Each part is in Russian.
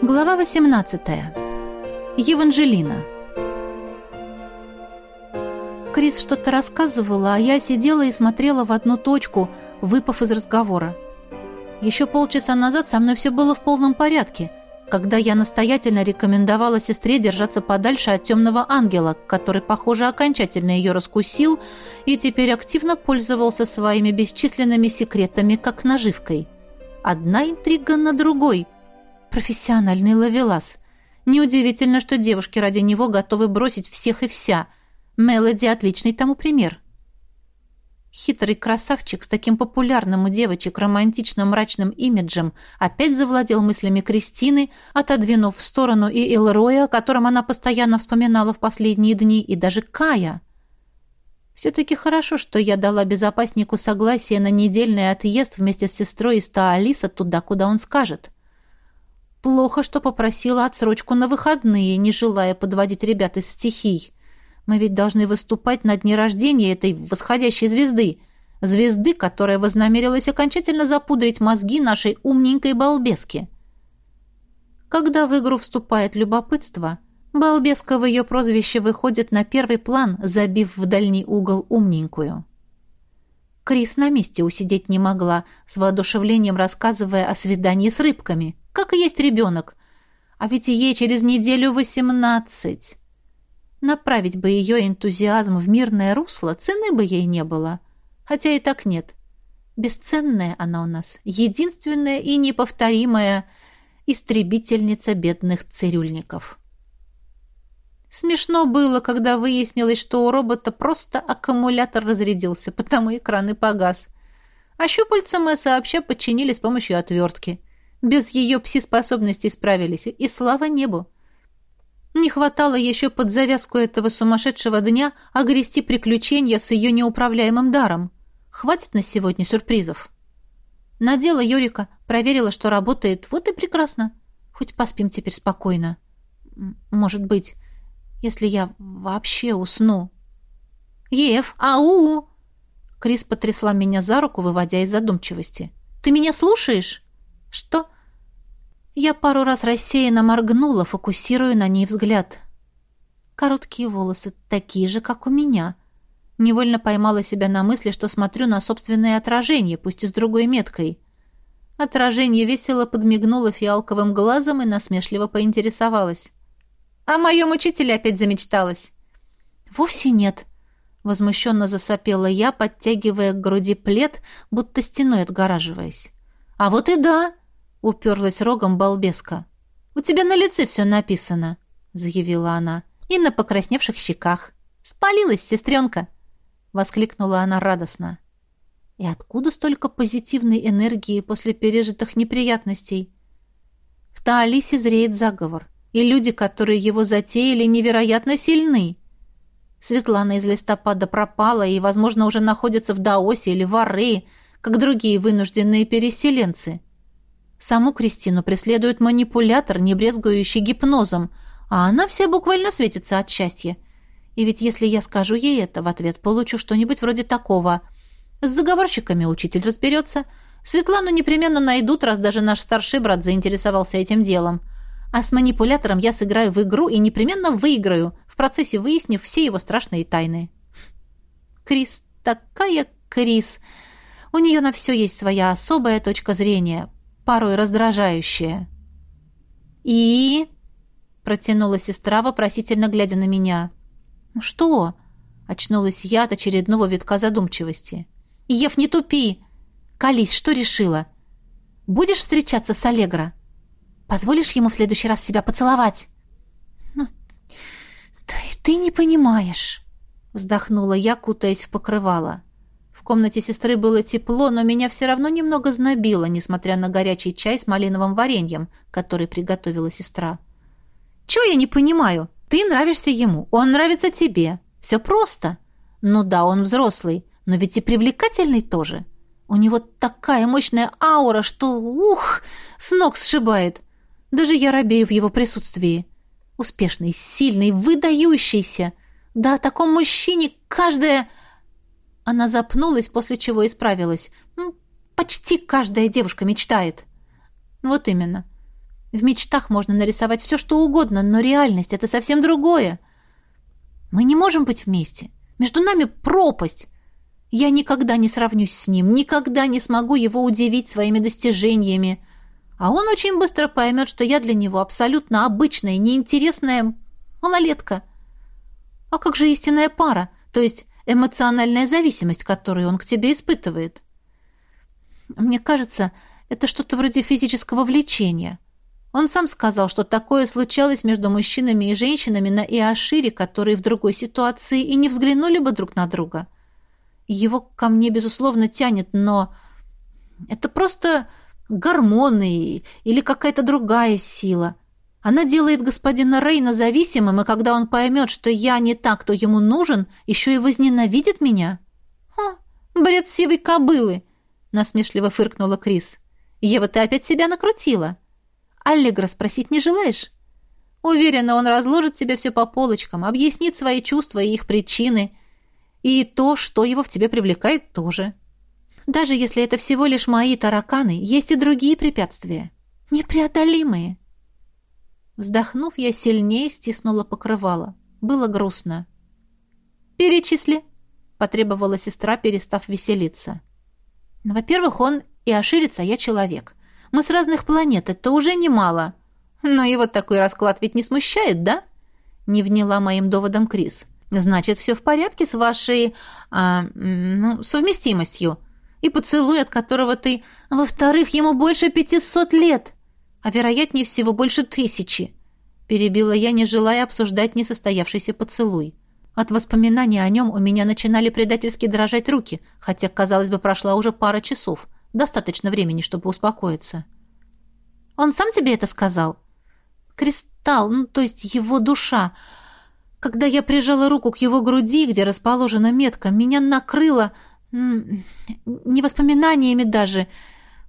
Глава 18. Евангелина. Крис что-то рассказывала, а я сидела и смотрела в одну точку, выпав из разговора. Еще полчаса назад со мной все было в полном порядке, когда я настоятельно рекомендовала сестре держаться подальше от темного ангела, который, похоже, окончательно ее раскусил и теперь активно пользовался своими бесчисленными секретами, как наживкой. Одна интрига на другой – Профессиональный ловелас. Неудивительно, что девушки ради него готовы бросить всех и вся. Мелоди отличный тому пример. Хитрый красавчик с таким популярным у девочек романтичным мрачным имиджем опять завладел мыслями Кристины, отодвинув в сторону и Элроя, о котором она постоянно вспоминала в последние дни, и даже Кая. Все-таки хорошо, что я дала безопаснику согласие на недельный отъезд вместе с сестрой из Таалиса туда, куда он скажет. Плохо, что попросила отсрочку на выходные, не желая подводить ребят из стихий. Мы ведь должны выступать на дне рождения этой восходящей звезды. Звезды, которая вознамерилась окончательно запудрить мозги нашей умненькой балбески. Когда в игру вступает любопытство, балбеска в ее прозвище выходит на первый план, забив в дальний угол умненькую. Крис на месте усидеть не могла, с воодушевлением рассказывая о свидании с рыбками. Как и есть ребенок. А ведь ей через неделю восемнадцать. Направить бы ее энтузиазм в мирное русло, цены бы ей не было. Хотя и так нет. Бесценная она у нас, единственная и неповторимая истребительница бедных цирюльников. Смешно было, когда выяснилось, что у робота просто аккумулятор разрядился, потому экран и погас. А щупальца мы сообща подчинили с помощью отвертки. Без ее пси-способностей справились, и слава небу. Не хватало еще под завязку этого сумасшедшего дня огрести приключения с ее неуправляемым даром. Хватит на сегодня сюрпризов. Надела Юрика, проверила, что работает, вот и прекрасно. Хоть поспим теперь спокойно. Может быть если я вообще усну. «Ев, ау!» Крис потрясла меня за руку, выводя из задумчивости. «Ты меня слушаешь?» «Что?» Я пару раз рассеянно моргнула, фокусируя на ней взгляд. Короткие волосы, такие же, как у меня. Невольно поймала себя на мысли, что смотрю на собственное отражение, пусть и с другой меткой. Отражение весело подмигнуло фиалковым глазом и насмешливо поинтересовалось. О моем учителе опять замечталась». «Вовсе нет», — возмущенно засопела я, подтягивая к груди плед, будто стеной отгораживаясь. «А вот и да», — уперлась рогом балбеска. «У тебя на лице все написано», — заявила она, — «и на покрасневших щеках. Спалилась, сестренка», — воскликнула она радостно. «И откуда столько позитивной энергии после пережитых неприятностей?» В Таалисе зреет заговор и люди, которые его затеяли, невероятно сильны. Светлана из листопада пропала и, возможно, уже находится в Даосе или в Арее, как другие вынужденные переселенцы. Саму Кристину преследует манипулятор, не брезгующий гипнозом, а она вся буквально светится от счастья. И ведь если я скажу ей это, в ответ получу что-нибудь вроде такого. С заговорщиками учитель разберется. Светлану непременно найдут, раз даже наш старший брат заинтересовался этим делом. А с манипулятором я сыграю в игру и непременно выиграю, в процессе выяснив все его страшные тайны. Крис такая Крис. У нее на все есть своя особая точка зрения, порой раздражающая. «И?» — протянула сестра, вопросительно глядя на меня. «Ну что?» — очнулась я от очередного витка задумчивости. «Ев, не тупи! Колись, что решила? Будешь встречаться с Аллегро?» Позволишь ему в следующий раз себя поцеловать?» «Ну, ты, ты не понимаешь», — вздохнула я, кутаясь в покрывало. Комнате сестры было тепло, но меня все равно немного знобило, несмотря на горячий чай с малиновым вареньем, который приготовила сестра. «Чего я не понимаю? Ты нравишься ему, он нравится тебе. Все просто. Ну да, он взрослый, но ведь и привлекательный тоже. У него такая мощная аура, что, ух, с ног сшибает. Даже я робею в его присутствии. Успешный, сильный, выдающийся. Да о таком мужчине каждая... Она запнулась, после чего исправилась. Ну, почти каждая девушка мечтает. Вот именно. В мечтах можно нарисовать все, что угодно, но реальность — это совсем другое. Мы не можем быть вместе. Между нами пропасть. Я никогда не сравнюсь с ним, никогда не смогу его удивить своими достижениями. А он очень быстро поймет, что я для него абсолютно обычная, неинтересная малолетка. А как же истинная пара, то есть эмоциональная зависимость, которую он к тебе испытывает? Мне кажется, это что-то вроде физического влечения. Он сам сказал, что такое случалось между мужчинами и женщинами на Иошире, которые в другой ситуации и не взглянули бы друг на друга. Его ко мне, безусловно, тянет, но это просто гормоны или какая-то другая сила. Она делает господина Рейна зависимым, и когда он поймет, что я не так, кто ему нужен, еще и возненавидит меня. «Ха, бред сивой кобылы!» — насмешливо фыркнула Крис. «Ева, ты опять себя накрутила. Аллегра спросить не желаешь?» Уверена, он разложит тебе все по полочкам, объяснит свои чувства и их причины. И то, что его в тебе привлекает, тоже. Даже если это всего лишь мои тараканы, есть и другие препятствия. Непреодолимые. Вздохнув, я сильнее стиснула покрывало. Было грустно. «Перечисли», — потребовала сестра, перестав веселиться. «Ну, «Во-первых, он и оширится, я человек. Мы с разных планет, это уже немало. Но и вот такой расклад ведь не смущает, да?» Не вняла моим доводом Крис. «Значит, все в порядке с вашей... А, ну, совместимостью и поцелуй, от которого ты... Во-вторых, ему больше пятисот лет, а вероятнее всего больше тысячи. Перебила я, не желая обсуждать несостоявшийся поцелуй. От воспоминаний о нем у меня начинали предательски дрожать руки, хотя, казалось бы, прошла уже пара часов. Достаточно времени, чтобы успокоиться. «Он сам тебе это сказал?» «Кристалл, ну, то есть его душа...» Когда я прижала руку к его груди, где расположена метка, меня накрыло не воспоминаниями даже.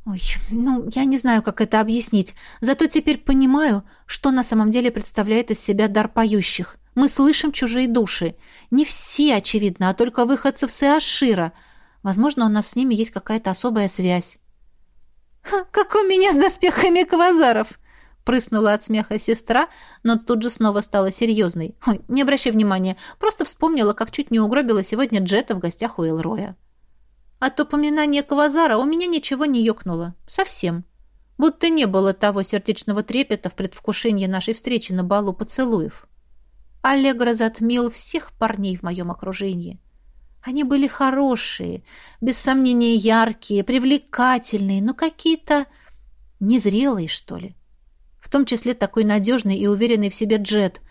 Ой, ну, я не знаю, как это объяснить. Зато теперь понимаю, что на самом деле представляет из себя дар поющих. Мы слышим чужие души. Не все, очевидно, а только выходцы в Сеашира. Возможно, у нас с ними есть какая-то особая связь. «Как у меня с доспехами квазаров!» Прыснула от смеха сестра, но тут же снова стала серьезной. «Ой, не обращай внимания, просто вспомнила, как чуть не угробила сегодня Джета в гостях у Элроя». От упоминания Квазара у меня ничего не ёкнуло. Совсем. Будто не было того сердечного трепета в предвкушении нашей встречи на балу поцелуев. Аллегра затмил всех парней в моем окружении. Они были хорошие, без сомнения яркие, привлекательные, но какие-то незрелые, что ли. В том числе такой надежный и уверенный в себе Джет.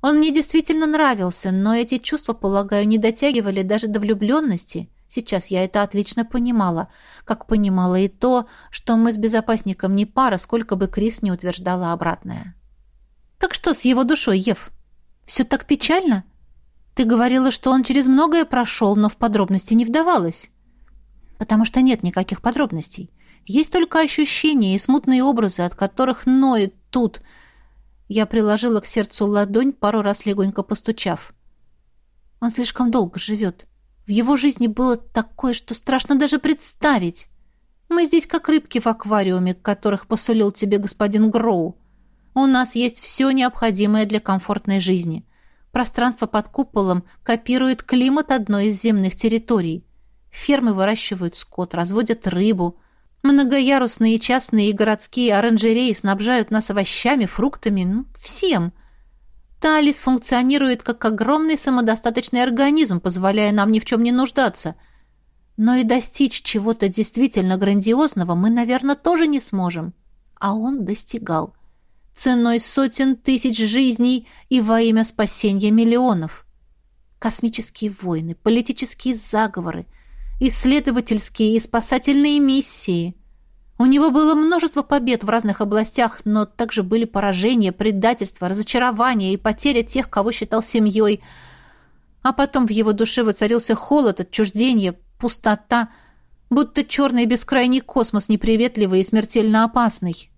Он мне действительно нравился, но эти чувства, полагаю, не дотягивали даже до влюбленности — Сейчас я это отлично понимала, как понимала и то, что мы с безопасником не пара, сколько бы Крис не утверждала обратное. «Так что с его душой, Ев? Все так печально? Ты говорила, что он через многое прошел, но в подробности не вдавалась». «Потому что нет никаких подробностей. Есть только ощущения и смутные образы, от которых ноет тут». Я приложила к сердцу ладонь, пару раз легонько постучав. «Он слишком долго живет». В его жизни было такое, что страшно даже представить. Мы здесь как рыбки в аквариуме, которых посулил тебе господин Гроу. У нас есть все необходимое для комфортной жизни. Пространство под куполом копирует климат одной из земных территорий. Фермы выращивают скот, разводят рыбу. Многоярусные частные и городские оранжереи снабжают нас овощами, фруктами, ну, всем – Талис функционирует как огромный самодостаточный организм, позволяя нам ни в чем не нуждаться. Но и достичь чего-то действительно грандиозного мы, наверное, тоже не сможем. А он достигал. Ценой сотен тысяч жизней и во имя спасения миллионов. Космические войны, политические заговоры, исследовательские и спасательные миссии – у него было множество побед в разных областях, но также были поражения, предательства, разочарования и потеря тех, кого считал семьей. А потом в его душе воцарился холод, отчуждение, пустота, будто черный бескрайний космос, неприветливый и смертельно опасный.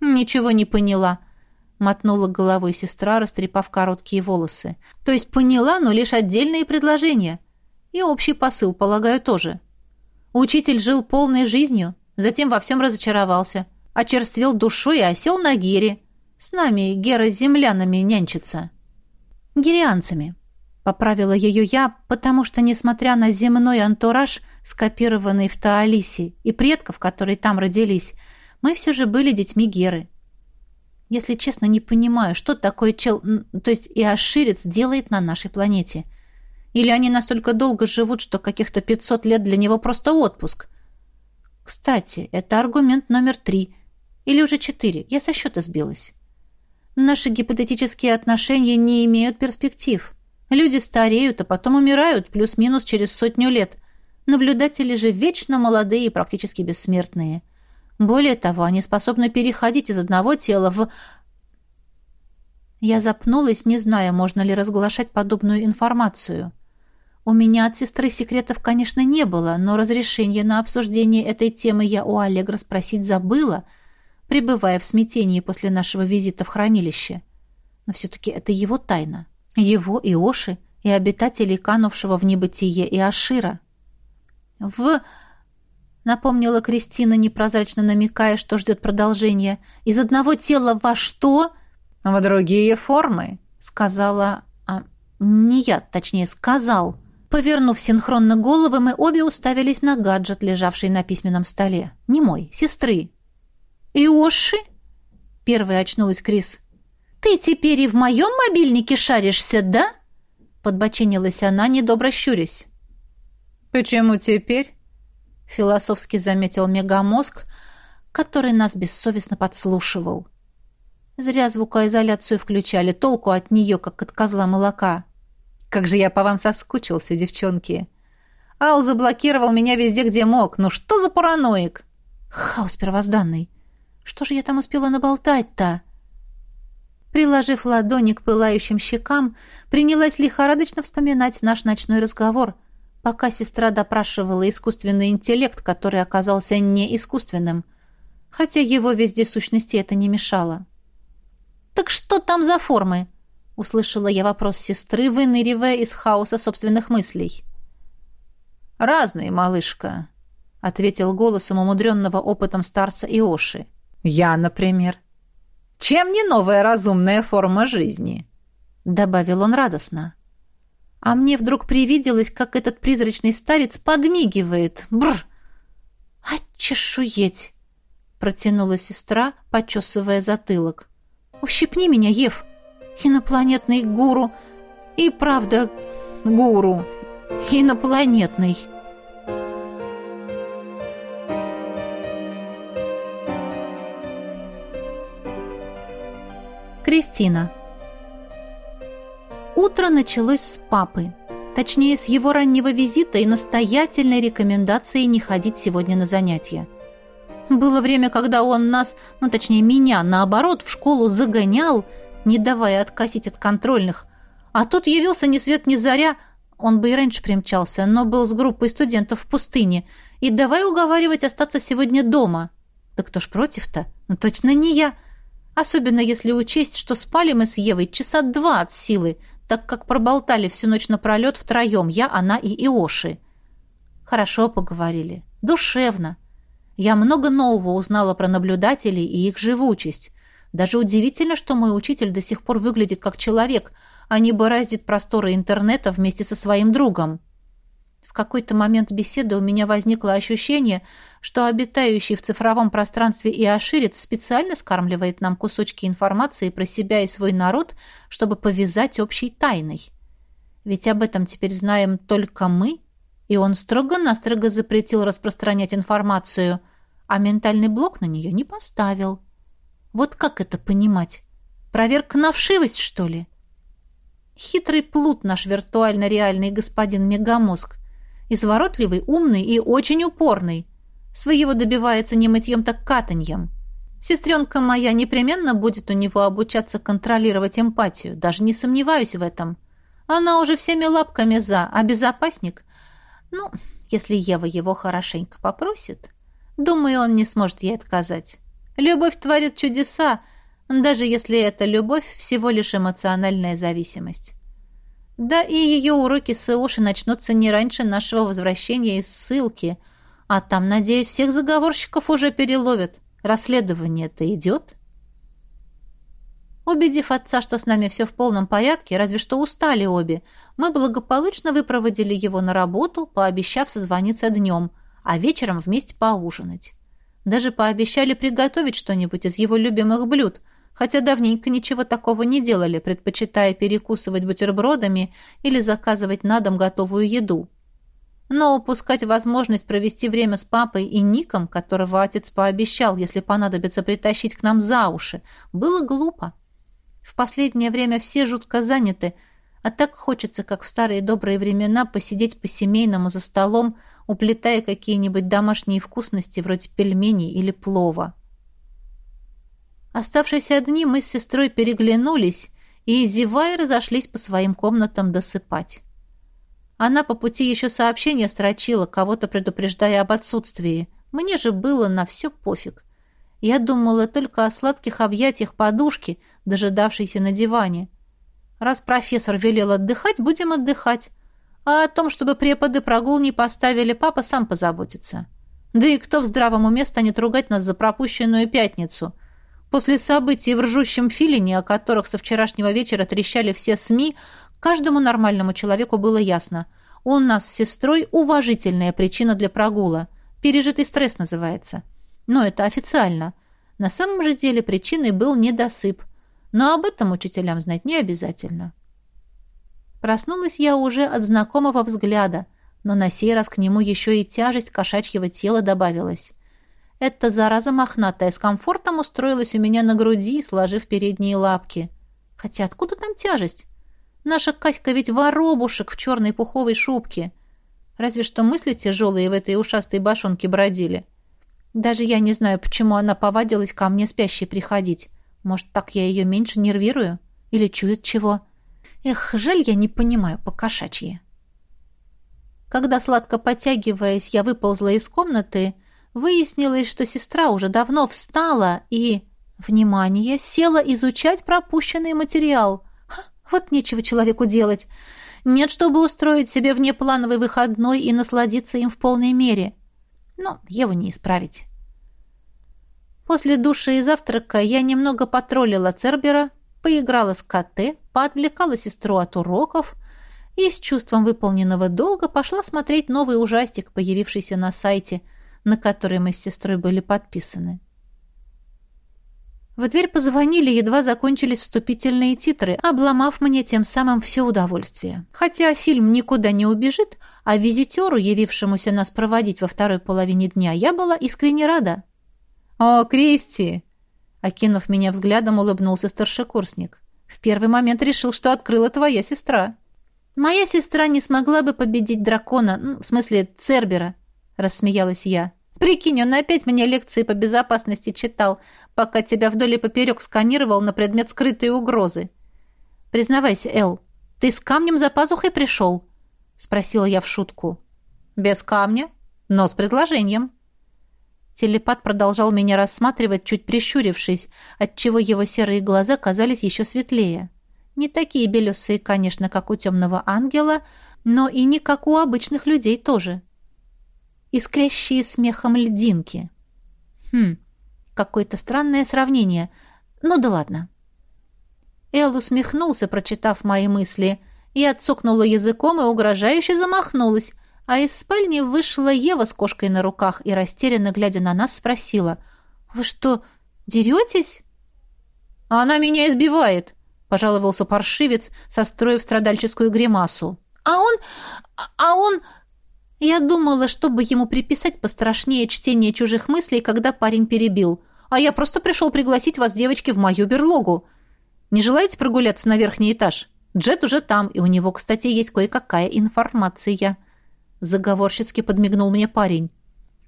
«Ничего не поняла», — мотнула головой сестра, растрепав короткие волосы. «То есть поняла, но лишь отдельные предложения. И общий посыл, полагаю, тоже. Учитель жил полной жизнью, Затем во всем разочаровался. очерствел душой и осел на Гере. С нами Гера с землянами нянчится. Герианцами. Поправила ее я, потому что, несмотря на земной антураж, скопированный в Таалисе, и предков, которые там родились, мы все же были детьми Геры. Если честно, не понимаю, что такое чел... То есть и Аширец делает на нашей планете. Или они настолько долго живут, что каких-то 500 лет для него просто отпуск. Кстати, это аргумент номер три. Или уже четыре. Я со счета сбилась. Наши гипотетические отношения не имеют перспектив. Люди стареют, а потом умирают, плюс-минус через сотню лет. Наблюдатели же вечно молодые и практически бессмертные. Более того, они способны переходить из одного тела в... Я запнулась, не зная, можно ли разглашать подобную информацию. У меня от сестры секретов, конечно, не было, но разрешение на обсуждение этой темы я у Аллегра спросить забыла, пребывая в смятении после нашего визита в хранилище. Но все-таки это его тайна. Его и Оши, и обитателей канувшего в небытие и Ашира. В напомнила Кристина, непрозрачно намекая, что ждет продолжения. «Из одного тела во что?» «В другие формы», — сказала... А, не я, точнее, сказал. Повернув синхронно головы, мы обе уставились на гаджет, лежавший на письменном столе. Не мой, сестры. «Иоши?» — первой очнулась Крис. «Ты теперь и в моем мобильнике шаришься, да?» Подбочинилась она, недобро щурясь. «Почему теперь?» философски заметил мегамозг, который нас бессовестно подслушивал. Зря звукоизоляцию включали, толку от нее, как от козла молока. Как же я по вам соскучился, девчонки. Ал заблокировал меня везде, где мог. Ну что за параноик? Хаос первозданный. Что же я там успела наболтать-то? Приложив ладони к пылающим щекам, принялась лихорадочно вспоминать наш ночной разговор — пока сестра допрашивала искусственный интеллект, который оказался не искусственным, хотя его вездесущности это не мешало. «Так что там за формы?» — услышала я вопрос сестры, выныривая из хаоса собственных мыслей. «Разные, малышка», — ответил голосом умудренного опытом старца Иоши. «Я, например». «Чем не новая разумная форма жизни?» — добавил он радостно. А мне вдруг привиделось, как этот призрачный старец подмигивает. Бррр! А! Протянула сестра, почесывая затылок. Ущипни меня, Ев! Инопланетный гуру! И правда, гуру! Инопланетный!» Кристина Утро началось с папы. Точнее, с его раннего визита и настоятельной рекомендации не ходить сегодня на занятия. Было время, когда он нас, ну точнее меня, наоборот, в школу загонял, не давая откосить от контрольных. А тут явился ни свет ни заря, он бы и раньше примчался, но был с группой студентов в пустыне, и давай уговаривать остаться сегодня дома. Да кто ж против-то? Ну точно не я. Особенно если учесть, что спали мы с Евой часа два от силы, так как проболтали всю ночь напролет втроем, я, она и Иоши. Хорошо поговорили. Душевно. Я много нового узнала про наблюдателей и их живучесть. Даже удивительно, что мой учитель до сих пор выглядит как человек, а не бороздит просторы интернета вместе со своим другом. В какой-то момент беседы у меня возникло ощущение, что обитающий в цифровом пространстве Иоширец специально скармливает нам кусочки информации про себя и свой народ, чтобы повязать общей тайной. Ведь об этом теперь знаем только мы, и он строго-настрого запретил распространять информацию, а ментальный блок на нее не поставил. Вот как это понимать? Проверка на вшивость, что ли? Хитрый плут наш виртуально-реальный господин Мегамозг — Изворотливый, умный и очень упорный. Своего добивается не мытьем, так катаньем. Сестренка моя непременно будет у него обучаться контролировать эмпатию, даже не сомневаюсь в этом. Она уже всеми лапками за, а безопасник... Ну, если Ева его хорошенько попросит, думаю, он не сможет ей отказать. Любовь творит чудеса, даже если эта любовь всего лишь эмоциональная зависимость. Да и ее уроки с Иоши начнутся не раньше нашего возвращения из ссылки. А там, надеюсь, всех заговорщиков уже переловят. Расследование-то идет?» Убедив отца, что с нами все в полном порядке, разве что устали обе, мы благополучно выпроводили его на работу, пообещав созвониться днем, а вечером вместе поужинать. Даже пообещали приготовить что-нибудь из его любимых блюд, хотя давненько ничего такого не делали, предпочитая перекусывать бутербродами или заказывать на дом готовую еду. Но упускать возможность провести время с папой и Ником, которого отец пообещал, если понадобится притащить к нам за уши, было глупо. В последнее время все жутко заняты, а так хочется, как в старые добрые времена, посидеть по-семейному за столом, уплетая какие-нибудь домашние вкусности вроде пельменей или плова. Оставшиеся дни мы с сестрой переглянулись и, зевая, разошлись по своим комнатам досыпать. Она по пути еще сообщение строчила, кого-то предупреждая об отсутствии. Мне же было на все пофиг. Я думала только о сладких объятиях подушки, дожидавшейся на диване. Раз профессор велел отдыхать, будем отдыхать. А о том, чтобы преподы прогул не поставили, папа сам позаботится. Да и кто в здравом уме станет ругать нас за пропущенную пятницу? После событий в ржущем филине, о которых со вчерашнего вечера трещали все СМИ, каждому нормальному человеку было ясно. У нас с сестрой уважительная причина для прогула. Пережитый стресс называется. Но это официально. На самом же деле причиной был недосып. Но об этом учителям знать не обязательно. Проснулась я уже от знакомого взгляда, но на сей раз к нему еще и тяжесть кошачьего тела добавилась. Эта зараза мохнатая с комфортом устроилась у меня на груди, сложив передние лапки. Хотя откуда там тяжесть? Наша Каська ведь воробушек в черной пуховой шубке. Разве что мысли тяжелые в этой ушастой башонке бродили. Даже я не знаю, почему она повадилась ко мне спящей приходить. Может, так я ее меньше нервирую? Или чует чего? Эх, жаль, я не понимаю по-кошачьи. Когда, сладко потягиваясь, я выползла из комнаты, выяснилось, что сестра уже давно встала и, внимание, села изучать пропущенный материал. Ха, вот нечего человеку делать. Нет, чтобы устроить себе внеплановый выходной и насладиться им в полной мере. Но его не исправить. После душа и завтрака я немного потроллила Цербера, поиграла с КТ, поотвлекала сестру от уроков и с чувством выполненного долга пошла смотреть новый ужастик, появившийся на сайте, на который мы с сестрой были подписаны. В дверь позвонили, едва закончились вступительные титры, обломав мне тем самым все удовольствие. Хотя фильм никуда не убежит, а визитеру, явившемуся нас проводить во второй половине дня, я была искренне рада. «О, Кристи!» Окинув меня взглядом, улыбнулся старшекурсник. «В первый момент решил, что открыла твоя сестра». «Моя сестра не смогла бы победить дракона, ну, в смысле Цербера», — рассмеялась я. «Прикинь, он опять мне лекции по безопасности читал, пока тебя вдоль и поперек сканировал на предмет скрытой угрозы». «Признавайся, Эл, ты с камнем за пазухой пришел?» — спросила я в шутку. «Без камня, но с предложением», Телепат продолжал меня рассматривать, чуть прищурившись, отчего его серые глаза казались еще светлее. Не такие белесые, конечно, как у темного ангела, но и не как у обычных людей тоже. Искрящие смехом льдинки. Хм, какое-то странное сравнение. Ну да ладно. Эл усмехнулся, прочитав мои мысли. Я отцокнула языком и угрожающе замахнулась, а из спальни вышла Ева с кошкой на руках и, растерянно глядя на нас, спросила. «Вы что, деретесь?» «Она меня избивает», — пожаловался паршивец, состроив страдальческую гримасу. «А он... а он...» Я думала, чтобы ему приписать пострашнее чтение чужих мыслей, когда парень перебил. «А я просто пришел пригласить вас, девочки, в мою берлогу. Не желаете прогуляться на верхний этаж? Джет уже там, и у него, кстати, есть кое-какая информация». Заговорщицки подмигнул мне парень.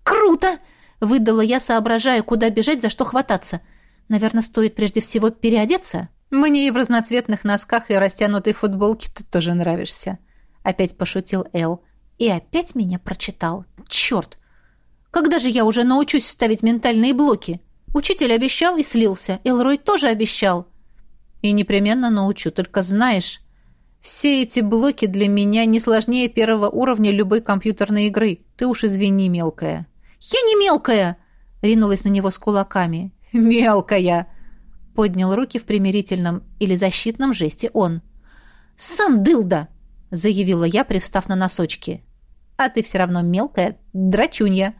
«Круто!» — выдала я, соображая, куда бежать, за что хвататься. «Наверное, стоит прежде всего переодеться?» «Мне и в разноцветных носках, и растянутой футболке ты тоже нравишься», — опять пошутил Эл. И опять меня прочитал. «Черт! Когда же я уже научусь ставить ментальные блоки? Учитель обещал и слился. Элрой тоже обещал». «И непременно научу, только знаешь...» Все эти блоки для меня не сложнее первого уровня любой компьютерной игры. Ты уж извини, мелкая. Я не мелкая, ринулась на него с кулаками. «Мелкая!» — поднял руки в примирительном или защитном жесте он. «Сам дылда!» — заявила я, привстав на носочки. «А ты все равно мелкая, драчунья!»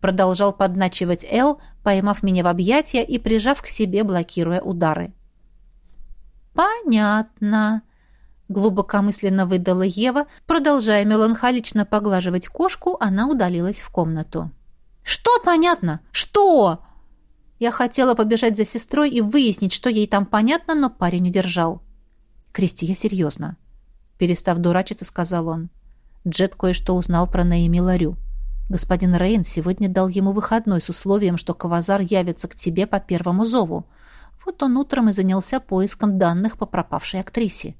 Продолжал подначивать Эл, поймав меня в объятия и прижав к себе, блокируя удары. «Понятно», — глубокомысленно выдала Ева. Продолжая меланхолично поглаживать кошку, она удалилась в комнату. «Что понятно? Что?» Я хотела побежать за сестрой и выяснить, что ей там понятно, но парень удержал. «Кристи, я серьезно», — перестав дурачиться, сказал он. Джет кое-что узнал про Наэми Ларю. Господин Рейн сегодня дал ему выходной с условием, что Кавазар явится к тебе по первому зову. Вот он утром и занялся поиском данных по пропавшей актрисе.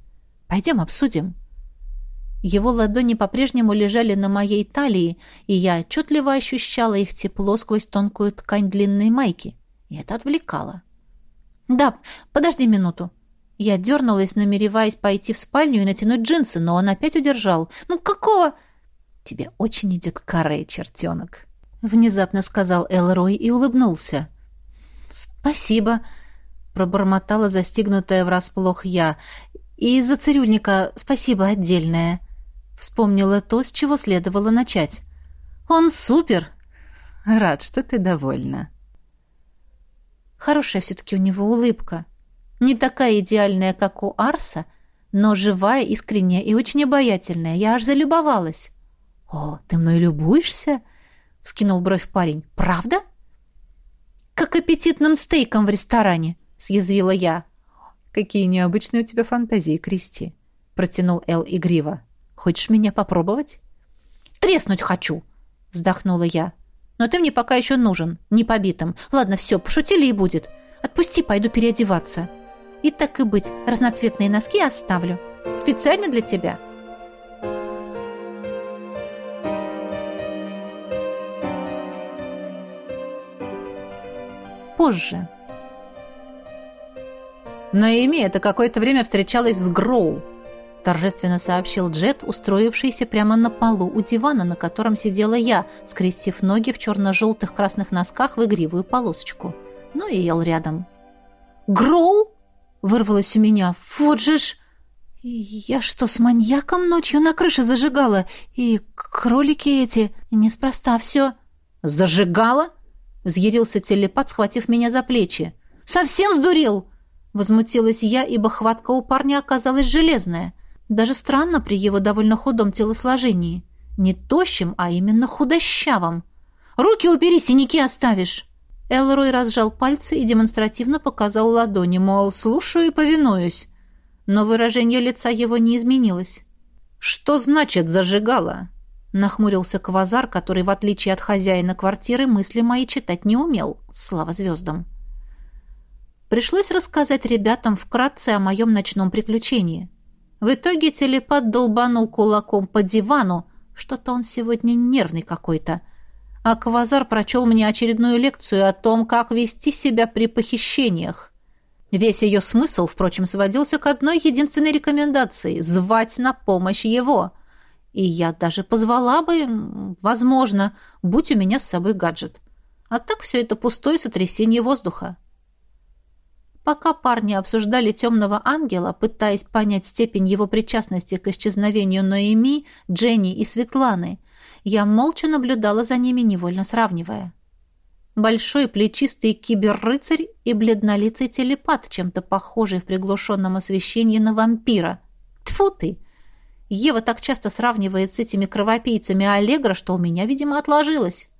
Пойдем обсудим». Его ладони по-прежнему лежали на моей талии, и я отчетливо ощущала их тепло сквозь тонкую ткань длинной майки. И это отвлекало. «Да, подожди минуту». Я дернулась, намереваясь пойти в спальню и натянуть джинсы, но он опять удержал. «Ну какого...» «Тебе очень идет каре, чертенок», — внезапно сказал Элрой и улыбнулся. «Спасибо», — пробормотала застигнутая врасплох я. «И за цирюльника спасибо отдельное». Вспомнила то, с чего следовало начать. «Он супер!» «Рад, что ты довольна». Хорошая все-таки у него улыбка. Не такая идеальная, как у Арса, но живая, искренняя и очень обаятельная. Я аж залюбовалась. «О, ты мной любуешься?» — вскинул бровь парень. «Правда?» «Как аппетитным стейком в ресторане», — съязвила я. «Какие необычные у тебя фантазии, Кристи», — протянул Эл игриво. «Хочешь меня попробовать?» «Треснуть хочу», — вздохнула я. «Но ты мне пока еще нужен, не побитым. Ладно, все, пошутили и будет. Отпусти, пойду переодеваться. И так и быть, разноцветные носки оставлю. Специально для тебя». позже. «Наэми это какое-то время встречалась с Гроу», — торжественно сообщил Джет, устроившийся прямо на полу у дивана, на котором сидела я, скрестив ноги в черно-желтых красных носках в игривую полосочку. Ну и ел рядом. «Гроу?» — вырвалось у меня. «Вот же ж...» «Я что, с маньяком ночью на крыше зажигала? И кролики эти... Неспроста все...» «Зажигала?» Взъярился телепат, схватив меня за плечи. «Совсем сдурел!» Возмутилась я, ибо хватка у парня оказалась железная. Даже странно при его довольно худом телосложении. Не тощим, а именно худощавым. «Руки убери, синяки оставишь!» Элрой разжал пальцы и демонстративно показал ладони, мол, слушаю и повинуюсь. Но выражение лица его не изменилось. «Что значит зажигала?» Нахмурился Квазар, который, в отличие от хозяина квартиры, мысли мои читать не умел. Слава звездам. Пришлось рассказать ребятам вкратце о моем ночном приключении. В итоге телепат долбанул кулаком по дивану. Что-то он сегодня нервный какой-то. А Квазар прочел мне очередную лекцию о том, как вести себя при похищениях. Весь ее смысл, впрочем, сводился к одной единственной рекомендации — звать на помощь его — и я даже позвала бы, возможно, будь у меня с собой гаджет. А так все это пустое сотрясение воздуха. Пока парни обсуждали темного ангела, пытаясь понять степень его причастности к исчезновению Ноэми, Дженни и Светланы, я молча наблюдала за ними, невольно сравнивая. Большой плечистый киберрыцарь и бледнолицый телепат, чем-то похожий в приглушенном освещении на вампира. Тфу ты! Ева так часто сравнивает с этими кровопийцами Аллегра, что у меня, видимо, отложилось.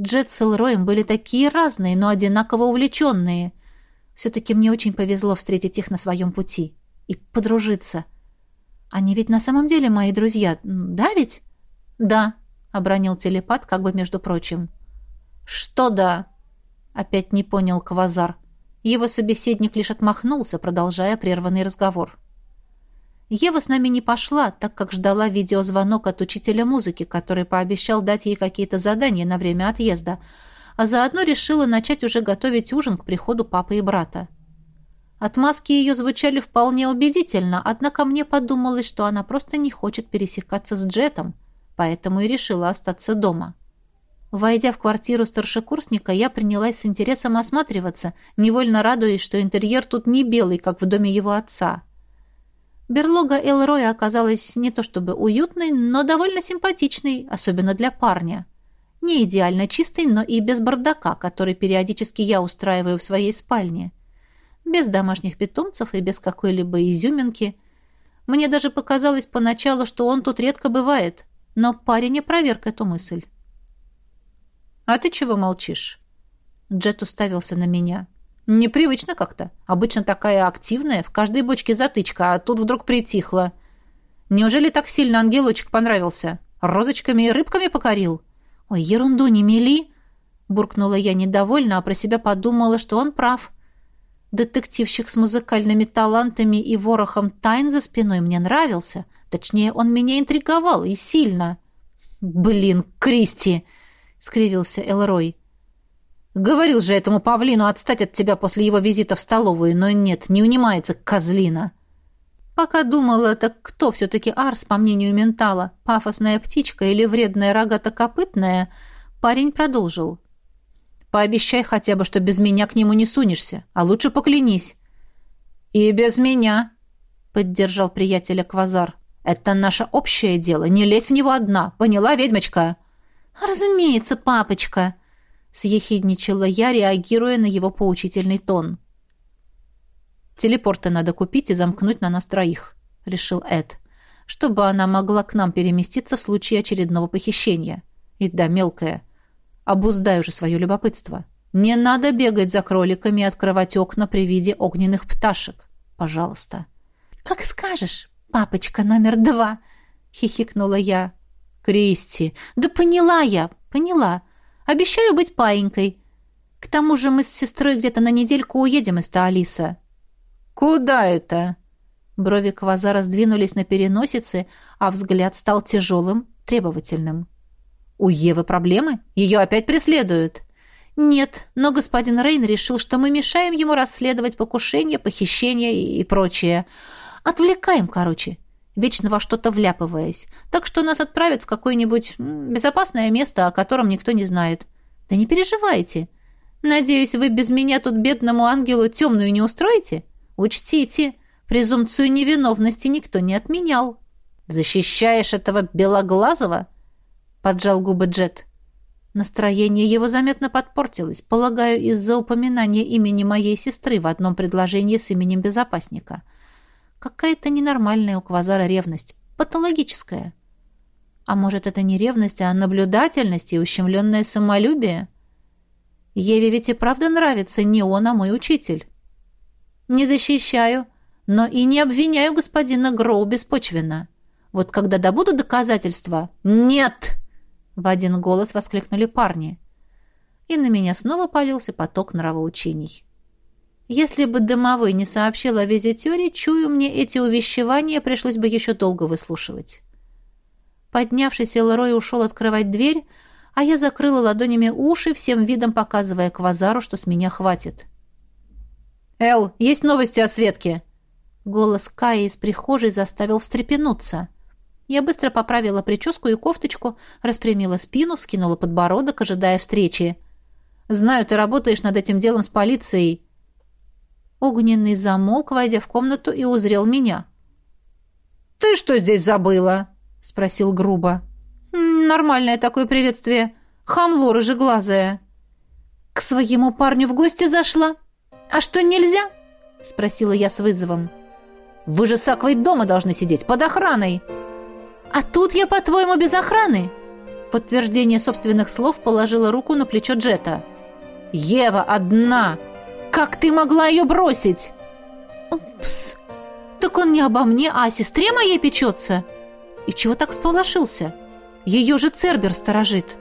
Джет с Элроем были такие разные, но одинаково увлеченные. Все-таки мне очень повезло встретить их на своем пути. И подружиться. Они ведь на самом деле мои друзья, да ведь? Да, обронил телепат, как бы между прочим. Что да? Опять не понял Квазар. Его собеседник лишь отмахнулся, продолжая прерванный разговор. — Ева с нами не пошла, так как ждала видеозвонок от учителя музыки, который пообещал дать ей какие-то задания на время отъезда, а заодно решила начать уже готовить ужин к приходу папы и брата. Отмазки ее звучали вполне убедительно, однако мне подумалось, что она просто не хочет пересекаться с Джетом, поэтому и решила остаться дома. Войдя в квартиру старшекурсника, я принялась с интересом осматриваться, невольно радуясь, что интерьер тут не белый, как в доме его отца. Берлога Элроя оказалась не то чтобы уютной, но довольно симпатичной, особенно для парня. Не идеально чистой, но и без бардака, который периодически я устраиваю в своей спальне. Без домашних питомцев и без какой-либо изюминки. Мне даже показалось поначалу, что он тут редко бывает, но парень не проверк эту мысль. «А ты чего молчишь?» Джет уставился на меня. «Непривычно как-то. Обычно такая активная, в каждой бочке затычка, а тут вдруг притихла. Неужели так сильно ангелочек понравился? Розочками и рыбками покорил?» «Ой, ерунду не мели!» Буркнула я недовольно, а про себя подумала, что он прав. Детективщик с музыкальными талантами и ворохом тайн за спиной мне нравился. Точнее, он меня интриговал и сильно. «Блин, Кристи!» — скривился Элрой. «Говорил же этому павлину отстать от тебя после его визита в столовую, но нет, не унимается козлина». Пока думала, так кто все-таки Арс, по мнению ментала, пафосная птичка или вредная рогатокопытная, парень продолжил. «Пообещай хотя бы, что без меня к нему не сунешься, а лучше поклянись». «И без меня», — поддержал приятеля Квазар. «Это наше общее дело, не лезь в него одна, поняла, ведьмочка?» «Разумеется, папочка», — съехидничала я, реагируя на его поучительный тон. Телепорты надо купить и замкнуть на нас троих», — решил Эд, «чтобы она могла к нам переместиться в случае очередного похищения. И да, мелкая, обуздай уже свое любопытство. Не надо бегать за кроликами и открывать окна при виде огненных пташек. Пожалуйста». «Как скажешь, папочка номер два», — хихикнула я. «Кристи, да поняла я, поняла. Обещаю быть паинькой. К тому же мы с сестрой где-то на недельку уедем из Таалиса». «Куда это?» Брови Квазара сдвинулись на переносице, а взгляд стал тяжелым, требовательным. «У Евы проблемы? Ее опять преследуют?» «Нет, но господин Рейн решил, что мы мешаем ему расследовать покушение, похищение и прочее. Отвлекаем, короче, вечно во что-то вляпываясь. Так что нас отправят в какое-нибудь безопасное место, о котором никто не знает. Да не переживайте. Надеюсь, вы без меня тут бедному ангелу темную не устроите?» Учтите, презумпцию невиновности никто не отменял. Защищаешь этого белоглазого? Поджал губы Джет. Настроение его заметно подпортилось, полагаю, из-за упоминания имени моей сестры в одном предложении с именем безопасника. Какая-то ненормальная у Квазара ревность, патологическая. А может, это не ревность, а наблюдательность и ущемленное самолюбие? Еве ведь и правда нравится не он, а мой учитель. Не защищаю, но и не обвиняю господина Гроу беспочвенно. Вот когда добуду доказательства... Нет! В один голос воскликнули парни. И на меня снова полился поток нравоучений. Если бы домовой не сообщил о визитере, чую, мне эти увещевания пришлось бы еще долго выслушивать. Поднявшись, Элрой ушел открывать дверь, а я закрыла ладонями уши, всем видом показывая Квазару, что с меня хватит. «Эл, есть новости о Светке?» Голос Каи из прихожей заставил встрепенуться. Я быстро поправила прическу и кофточку, распрямила спину, вскинула подбородок, ожидая встречи. «Знаю, ты работаешь над этим делом с полицией». Огненный замолк, войдя в комнату, и узрел меня. «Ты что здесь забыла?» — спросил грубо. «Нормальное такое приветствие. Хамло рыжеглазое». «К своему парню в гости зашла?» «А что, нельзя?» — спросила я с вызовом. «Вы же с Аквой дома должны сидеть, под охраной!» «А тут я, по-твоему, без охраны?» В подтверждение собственных слов положила руку на плечо Джета. «Ева одна! Как ты могла ее бросить?» «Упс! Так он не обо мне, а о сестре моей печется!» «И чего так сполошился? Ее же Цербер сторожит!»